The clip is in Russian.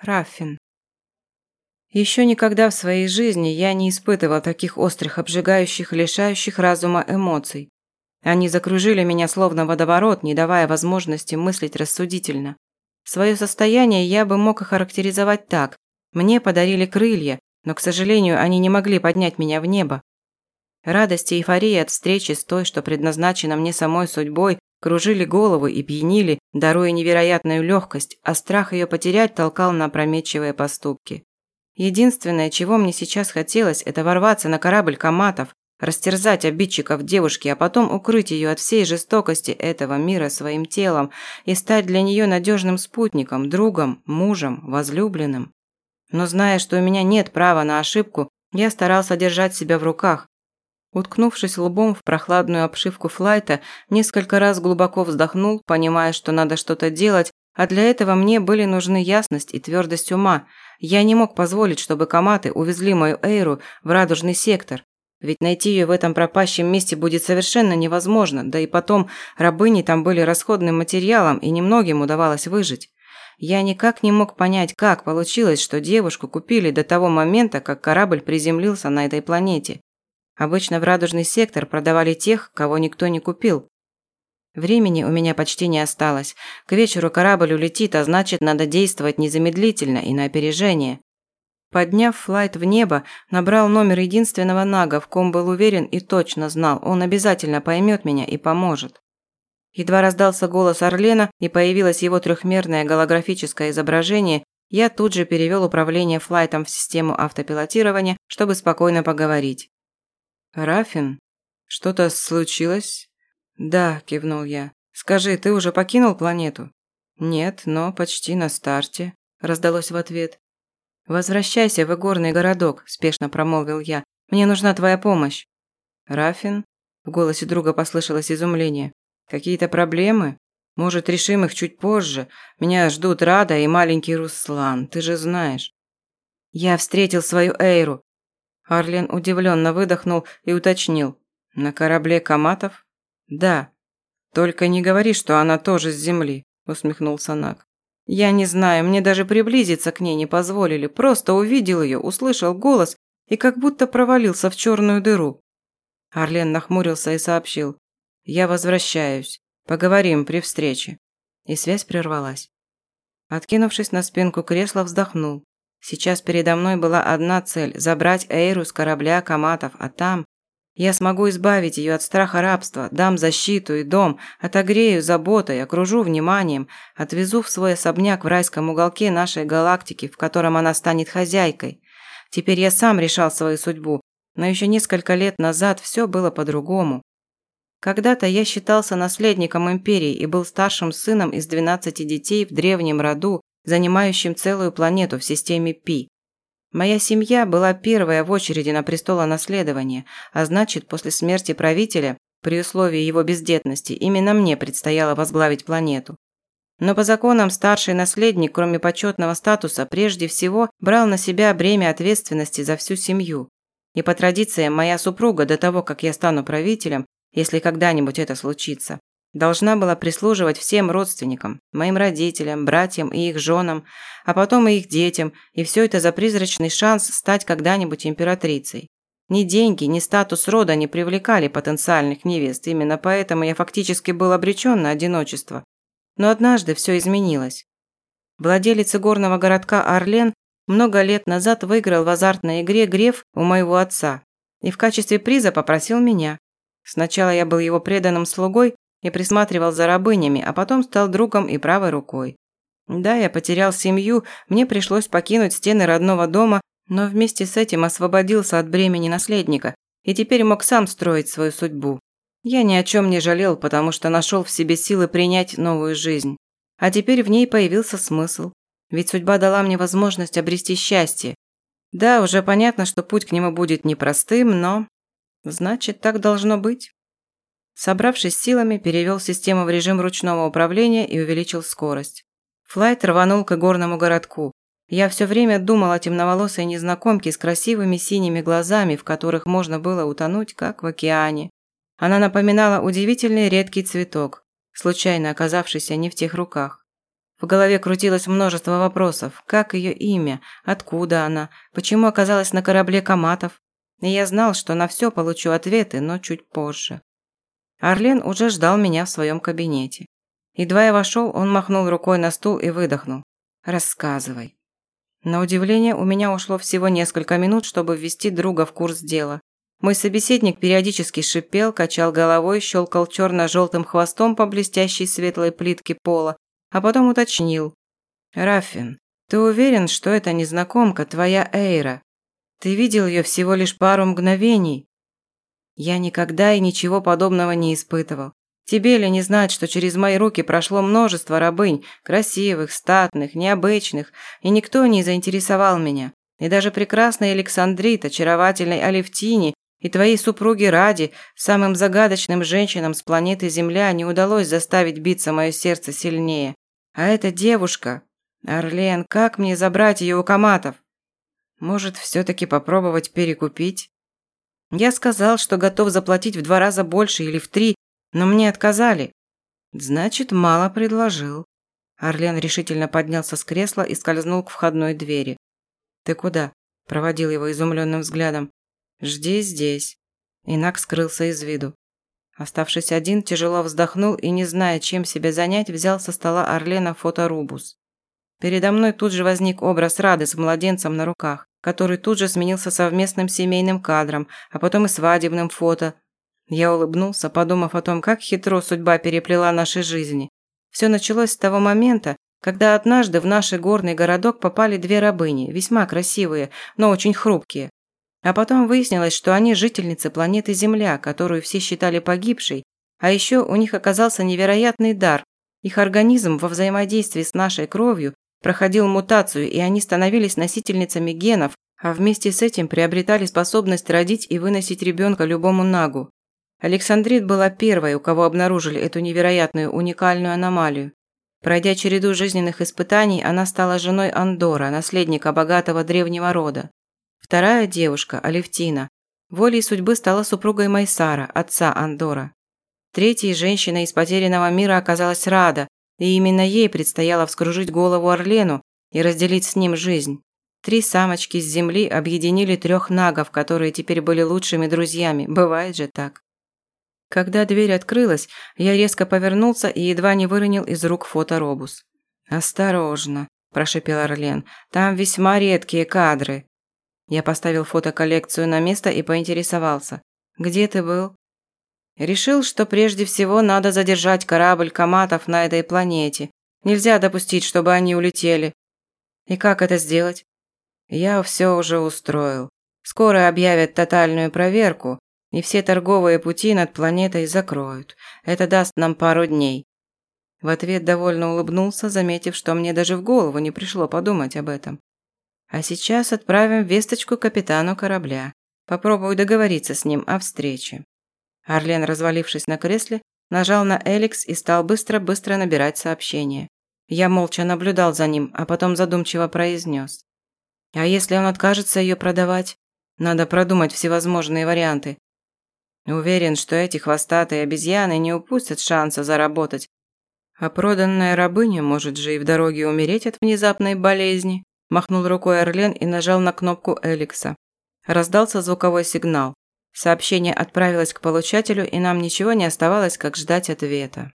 Раффин. Еще никогда в своей жизни я не испытывал таких острых, обжигающих, лишающих разума эмоций. Они закружили меня словно водоворот, не давая возможности мыслить рассудительно. Свое состояние я бы мог охарактеризовать так. Мне подарили крылья, но, к сожалению, они не могли поднять меня в небо. Радость и эйфория от встречи с той, что предназначена мне самой судьбой, кружили голову и пьянили, даруя невероятную легкость, а страх ее потерять толкал на опрометчивые поступки. Единственное, чего мне сейчас хотелось, это ворваться на корабль коматов, растерзать обидчиков девушки, а потом укрыть ее от всей жестокости этого мира своим телом и стать для нее надежным спутником, другом, мужем, возлюбленным. Но зная, что у меня нет права на ошибку, я старался держать себя в руках, Уткнувшись лбом в прохладную обшивку флайта, несколько раз глубоко вздохнул, понимая, что надо что-то делать, а для этого мне были нужны ясность и твердость ума. Я не мог позволить, чтобы коматы увезли мою Эйру в радужный сектор. Ведь найти ее в этом пропащем месте будет совершенно невозможно, да и потом рабыни там были расходным материалом, и немногим удавалось выжить. Я никак не мог понять, как получилось, что девушку купили до того момента, как корабль приземлился на этой планете. Обычно в радужный сектор продавали тех, кого никто не купил. Времени у меня почти не осталось. К вечеру корабль улетит, а значит, надо действовать незамедлительно и на опережение. Подняв флайт в небо, набрал номер единственного нага, в ком был уверен и точно знал, он обязательно поймет меня и поможет. Едва раздался голос Орлена и появилось его трехмерное голографическое изображение, я тут же перевел управление флайтом в систему автопилотирования, чтобы спокойно поговорить. «Рафин, что-то случилось?» «Да», – кивнул я. «Скажи, ты уже покинул планету?» «Нет, но почти на старте», – раздалось в ответ. «Возвращайся в игорный городок», – спешно промолвил я. «Мне нужна твоя помощь». «Рафин?» – в голосе друга послышалось изумление. «Какие-то проблемы? Может, решим их чуть позже? Меня ждут Рада и маленький Руслан, ты же знаешь». «Я встретил свою Эйру», Арлен удивленно выдохнул и уточнил. «На корабле Каматов?» «Да». «Только не говори, что она тоже с земли», – усмехнулся Нак. «Я не знаю, мне даже приблизиться к ней не позволили. Просто увидел ее, услышал голос и как будто провалился в черную дыру». Арлен нахмурился и сообщил. «Я возвращаюсь. Поговорим при встрече». И связь прервалась. Откинувшись на спинку кресла, вздохнул. Сейчас передо мной была одна цель – забрать Эйру с корабля Каматов, а там я смогу избавить ее от страха рабства, дам защиту и дом, отогрею заботой, окружу вниманием, отвезу в свой особняк в райском уголке нашей галактики, в котором она станет хозяйкой. Теперь я сам решал свою судьбу, но еще несколько лет назад все было по-другому. Когда-то я считался наследником империи и был старшим сыном из 12 детей в древнем роду, занимающим целую планету в системе Пи. Моя семья была первая в очереди на престолонаследование, а значит, после смерти правителя, при условии его бездетности, именно мне предстояло возглавить планету. Но по законам старший наследник, кроме почетного статуса, прежде всего брал на себя бремя ответственности за всю семью. И по традициям моя супруга до того, как я стану правителем, если когда-нибудь это случится, Должна была прислуживать всем родственникам, моим родителям, братьям и их женам, а потом и их детям, и все это за призрачный шанс стать когда-нибудь императрицей. Ни деньги, ни статус рода не привлекали потенциальных невест, именно поэтому я фактически был обречен на одиночество. Но однажды все изменилось. Владелец горного городка Орлен много лет назад выиграл в азартной игре Греф у моего отца и в качестве приза попросил меня. Сначала я был его преданным слугой, и присматривал за рабынями, а потом стал другом и правой рукой. Да, я потерял семью, мне пришлось покинуть стены родного дома, но вместе с этим освободился от бремени наследника и теперь мог сам строить свою судьбу. Я ни о чем не жалел, потому что нашел в себе силы принять новую жизнь. А теперь в ней появился смысл. Ведь судьба дала мне возможность обрести счастье. Да, уже понятно, что путь к нему будет непростым, но... Значит, так должно быть. Собравшись силами, перевел систему в режим ручного управления и увеличил скорость. Флайт рванул к горному городку. Я все время думал о темноволосой незнакомке с красивыми синими глазами, в которых можно было утонуть, как в океане. Она напоминала удивительный редкий цветок, случайно оказавшийся не в тех руках. В голове крутилось множество вопросов. Как ее имя? Откуда она? Почему оказалась на корабле Каматов? И я знал, что на все получу ответы, но чуть позже. Орлен уже ждал меня в своем кабинете. Едва я вошел, он махнул рукой на стул и выдохнул. «Рассказывай». На удивление, у меня ушло всего несколько минут, чтобы ввести друга в курс дела. Мой собеседник периодически шипел, качал головой, щелкал черно-желтым хвостом по блестящей светлой плитке пола, а потом уточнил. «Раффин, ты уверен, что это незнакомка, твоя Эйра? Ты видел ее всего лишь пару мгновений?» Я никогда и ничего подобного не испытывал. Тебе ли не знать, что через мои руки прошло множество рабынь, красивых, статных, необычных, и никто не заинтересовал меня. И даже прекрасный Александрит, очаровательной Алевтине и твоей супруге Ради, самым загадочным женщинам с планеты Земля, не удалось заставить биться мое сердце сильнее. А эта девушка... Орлен, как мне забрать ее у коматов? Может, все-таки попробовать перекупить? Я сказал, что готов заплатить в два раза больше или в три, но мне отказали. Значит, мало предложил. Орлен решительно поднялся с кресла и скользнул к входной двери. «Ты куда?» – проводил его изумленным взглядом. «Жди здесь». Инак скрылся из виду. Оставшись один, тяжело вздохнул и, не зная, чем себя занять, взял со стола Орлена фоторубус. Передо мной тут же возник образ Рады с младенцем на руках, который тут же сменился совместным семейным кадром, а потом и свадебным фото. Я улыбнулся, подумав о том, как хитро судьба переплела наши жизни. Все началось с того момента, когда однажды в наш горный городок попали две рабыни, весьма красивые, но очень хрупкие. А потом выяснилось, что они жительницы планеты Земля, которую все считали погибшей, а еще у них оказался невероятный дар. Их организм во взаимодействии с нашей кровью проходил мутацию, и они становились носительницами генов, а вместе с этим приобретали способность родить и выносить ребенка любому нагу. Александрит была первой, у кого обнаружили эту невероятную уникальную аномалию. Пройдя череду жизненных испытаний, она стала женой Андора, наследника богатого древнего рода. Вторая девушка, Алевтина, волей судьбы стала супругой Майсара, отца Андора. Третьей женщиной из потерянного мира оказалась Рада, и именно ей предстояло вскружить голову Орлену и разделить с ним жизнь. Три самочки с земли объединили трех нагов, которые теперь были лучшими друзьями. Бывает же так. Когда дверь открылась, я резко повернулся и едва не выронил из рук фоторобус. «Осторожно», – прошепел Орлен, – «там весьма редкие кадры». Я поставил фотоколлекцию на место и поинтересовался. «Где ты был?» Решил, что прежде всего надо задержать корабль коматов на этой планете. Нельзя допустить, чтобы они улетели. И как это сделать? Я все уже устроил. Скоро объявят тотальную проверку, и все торговые пути над планетой закроют. Это даст нам пару дней. В ответ довольно улыбнулся, заметив, что мне даже в голову не пришло подумать об этом. А сейчас отправим весточку капитану корабля. Попробую договориться с ним о встрече. Арлен, развалившись на кресле, нажал на Эликс и стал быстро-быстро набирать сообщение. Я молча наблюдал за ним, а потом задумчиво произнес. А если он откажется ее продавать? Надо продумать всевозможные варианты. Уверен, что эти хвостатые обезьяны не упустят шанса заработать. А проданная рабыня может же и в дороге умереть от внезапной болезни. Махнул рукой Орлен и нажал на кнопку Эликса. Раздался звуковой сигнал. Сообщение отправилось к получателю, и нам ничего не оставалось, как ждать ответа.